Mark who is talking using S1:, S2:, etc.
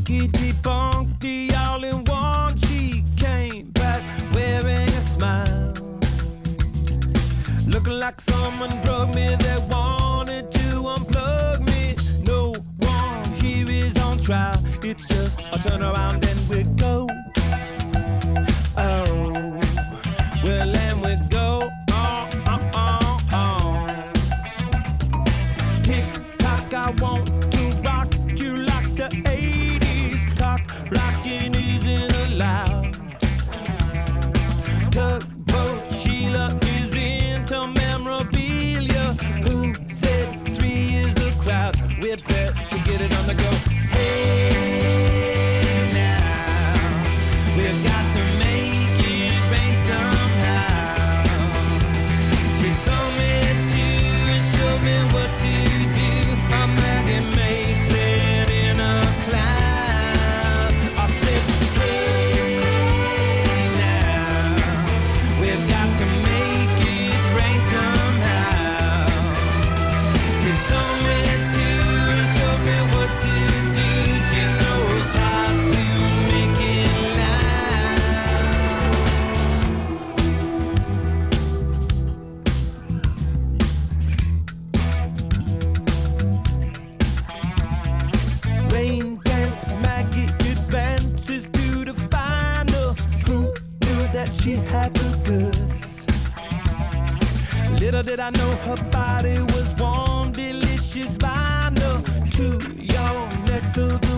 S1: Honky debunked all in one. She came back wearing a smile. Looking like someone drugged me They wanted to unplug me. No one here is on trial. It's just a turnaround and blocking she had the goods? Little did I know her body was warm, delicious vinyl. To your neck of